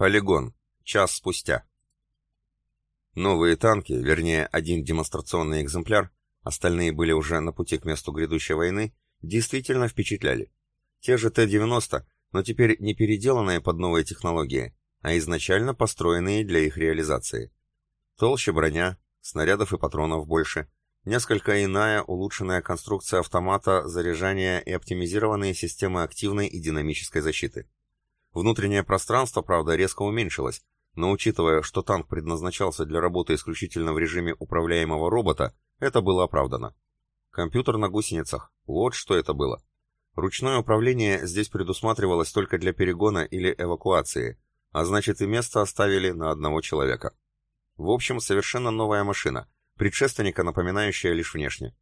Полигон. Час спустя. Новые танки, вернее, один демонстрационный экземпляр, остальные были уже на пути к месту грядущей войны, действительно впечатляли. Те же Т-90, но теперь не переделанные под новые технологии, а изначально построенные для их реализации. Толще броня, снарядов и патронов больше, несколько иная улучшенная конструкция автомата заряжания и оптимизированные системы активной и динамической защиты. Внутреннее пространство, правда, резко уменьшилось, но учитывая, что танк предназначался для работы исключительно в режиме управляемого робота, это было оправдано. Компьютер на гусеницах, вот что это было. Ручное управление здесь предусматривалось только для перегона или эвакуации, а значит и место оставили на одного человека. В общем, совершенно новая машина, предшественника напоминающая лишь внешне.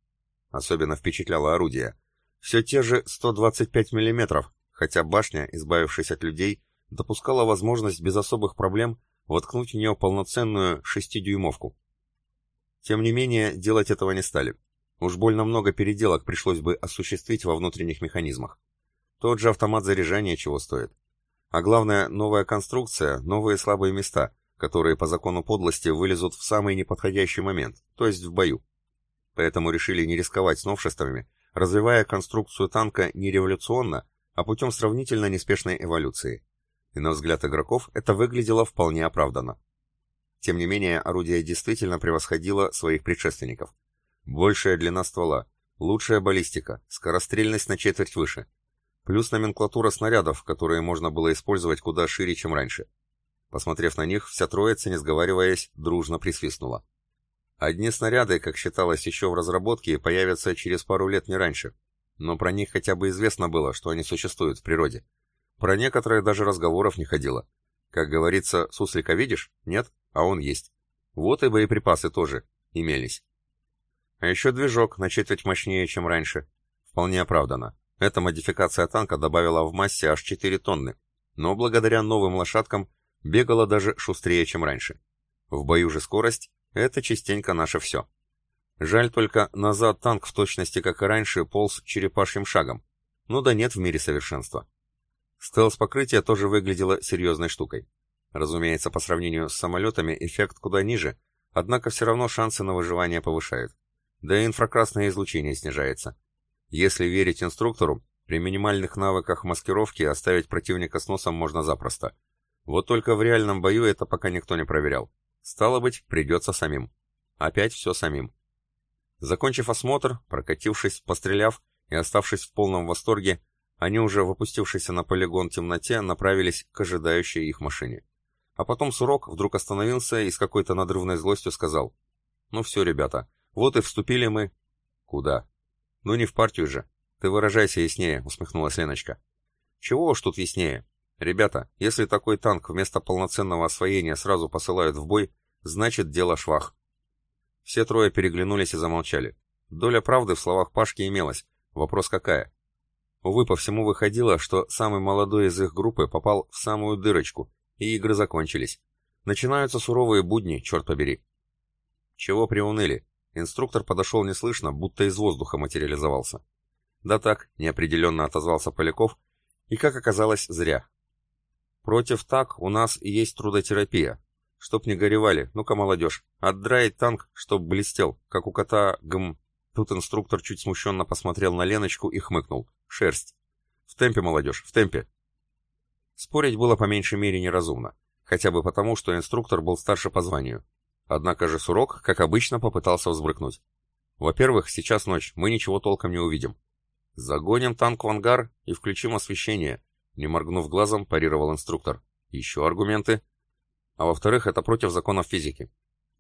Особенно впечатляло орудие. Все те же 125 мм, хотя башня, избавившись от людей, допускала возможность без особых проблем воткнуть в нее полноценную шестидюймовку. Тем не менее, делать этого не стали. Уж больно много переделок пришлось бы осуществить во внутренних механизмах. Тот же автомат заряжания чего стоит. А главное, новая конструкция, новые слабые места, которые по закону подлости вылезут в самый неподходящий момент, то есть в бою. Поэтому решили не рисковать с новшествами, развивая конструкцию танка не революционно, а путем сравнительно неспешной эволюции. И на взгляд игроков это выглядело вполне оправданно. Тем не менее, орудие действительно превосходило своих предшественников. Большая длина ствола, лучшая баллистика, скорострельность на четверть выше. Плюс номенклатура снарядов, которые можно было использовать куда шире, чем раньше. Посмотрев на них, вся троица, не сговариваясь, дружно присвистнула. Одни снаряды, как считалось еще в разработке, появятся через пару лет не раньше. Но про них хотя бы известно было, что они существуют в природе. Про некоторые даже разговоров не ходило. Как говорится, суслика видишь? Нет? А он есть. Вот и боеприпасы тоже имелись. А еще движок на четверть мощнее, чем раньше. Вполне оправдано. Эта модификация танка добавила в массе аж 4 тонны. Но благодаря новым лошадкам бегала даже шустрее, чем раньше. В бою же скорость — это частенько наше все. Жаль только, назад танк в точности, как и раньше, полз черепашьим шагом. Ну да нет в мире совершенства. Стелс-покрытие тоже выглядело серьезной штукой. Разумеется, по сравнению с самолетами эффект куда ниже, однако все равно шансы на выживание повышают. Да и инфракрасное излучение снижается. Если верить инструктору, при минимальных навыках маскировки оставить противника с носом можно запросто. Вот только в реальном бою это пока никто не проверял. Стало быть, придется самим. Опять все самим. Закончив осмотр, прокатившись, постреляв и оставшись в полном восторге, они уже в опустившейся на полигон темноте направились к ожидающей их машине. А потом Сурок вдруг остановился и с какой-то надрывной злостью сказал, «Ну все, ребята, вот и вступили мы...» «Куда?» «Ну не в партию же. Ты выражайся яснее», — усмехнулась Леночка. «Чего уж тут яснее? Ребята, если такой танк вместо полноценного освоения сразу посылают в бой, значит дело швах. Все трое переглянулись и замолчали. Доля правды в словах Пашки имелась. Вопрос какая? Увы, по всему выходило, что самый молодой из их группы попал в самую дырочку, и игры закончились. Начинаются суровые будни, черт побери. Чего приуныли? Инструктор подошел неслышно, будто из воздуха материализовался. Да так, неопределенно отозвался Поляков, и, как оказалось, зря. Против так у нас есть трудотерапия. Чтоб не горевали, ну-ка, молодежь, отдраить танк, чтоб блестел, как у кота гм. Тут инструктор чуть смущенно посмотрел на Леночку и хмыкнул. Шерсть. В темпе, молодежь, в темпе. Спорить было по меньшей мере неразумно. Хотя бы потому, что инструктор был старше по званию. Однако же Сурок, как обычно, попытался взбрыкнуть. Во-первых, сейчас ночь, мы ничего толком не увидим. Загоним танк в ангар и включим освещение, не моргнув глазом, парировал инструктор. Еще аргументы? А во-вторых, это против законов физики.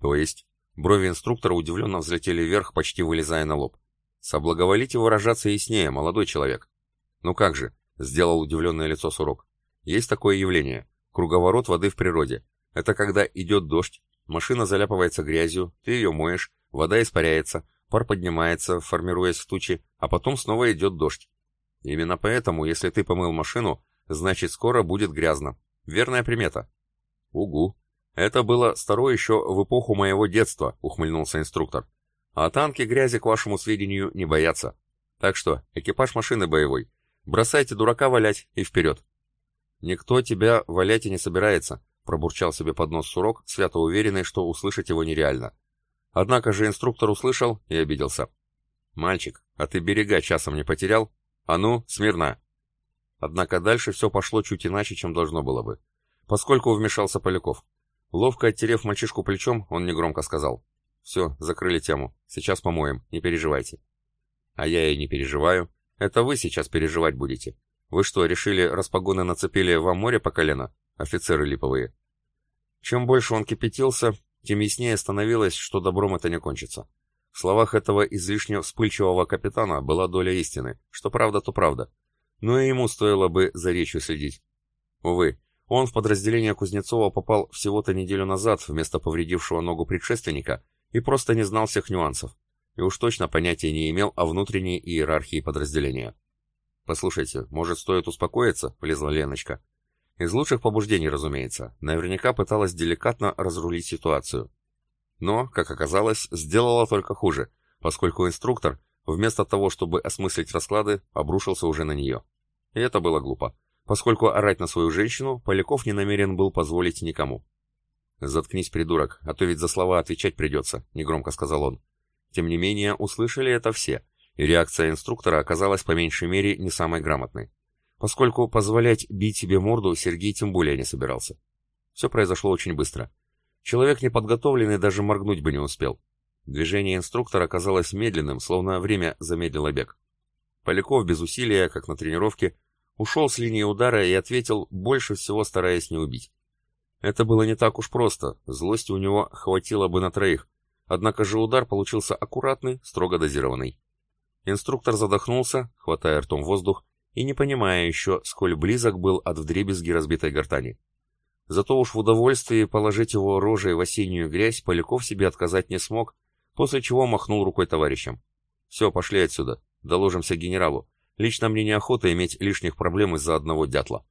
То есть, брови инструктора удивленно взлетели вверх, почти вылезая на лоб. Соблаговолите выражаться яснее, молодой человек. Ну как же, сделал удивленное лицо Сурок. Есть такое явление. Круговорот воды в природе. Это когда идет дождь, машина заляпывается грязью, ты ее моешь, вода испаряется, пар поднимается, формируясь в тучи, а потом снова идет дождь. Именно поэтому, если ты помыл машину, Значит, скоро будет грязно. Верная примета. Угу. Это было старое еще в эпоху моего детства, ухмыльнулся инструктор. А танки грязи, к вашему сведению, не боятся. Так что, экипаж машины боевой. Бросайте дурака валять и вперед. Никто тебя валять и не собирается, пробурчал себе под нос Сурок, свято уверенный, что услышать его нереально. Однако же инструктор услышал и обиделся. «Мальчик, а ты берега часом не потерял? А ну, смирно!» Однако дальше все пошло чуть иначе, чем должно было бы. Поскольку вмешался Поляков. Ловко оттерев мальчишку плечом, он негромко сказал. «Все, закрыли тему. Сейчас помоем, не переживайте». «А я и не переживаю. Это вы сейчас переживать будете. Вы что, решили, раз погоны нацепили вам море по колено? Офицеры липовые». Чем больше он кипятился, тем яснее становилось, что добром это не кончится. В словах этого излишне вспыльчивого капитана была доля истины, что правда, то правда. Но и ему стоило бы за речью следить. Увы, он в подразделение Кузнецова попал всего-то неделю назад вместо повредившего ногу предшественника и просто не знал всех нюансов. И уж точно понятия не имел о внутренней иерархии подразделения. «Послушайте, может, стоит успокоиться?» — влезла Леночка. Из лучших побуждений, разумеется. Наверняка пыталась деликатно разрулить ситуацию. Но, как оказалось, сделала только хуже, поскольку инструктор, вместо того, чтобы осмыслить расклады, обрушился уже на нее. И это было глупо поскольку орать на свою женщину Поляков не намерен был позволить никому. «Заткнись, придурок, а то ведь за слова отвечать придется», — негромко сказал он. Тем не менее, услышали это все, и реакция инструктора оказалась по меньшей мере не самой грамотной, поскольку позволять бить себе морду Сергей тем более не собирался. Все произошло очень быстро. Человек неподготовленный даже моргнуть бы не успел. Движение инструктора оказалось медленным, словно время замедлило бег. Поляков без усилия, как на тренировке, Ушел с линии удара и ответил, больше всего стараясь не убить. Это было не так уж просто, злости у него хватило бы на троих, однако же удар получился аккуратный, строго дозированный. Инструктор задохнулся, хватая ртом воздух, и не понимая еще, сколь близок был от вдребезги разбитой гортани. Зато уж в удовольствии положить его рожей в осеннюю грязь Поляков себе отказать не смог, после чего махнул рукой товарищам. «Все, пошли отсюда, доложимся генералу. Лично мне неохота иметь лишних проблем из-за одного дятла.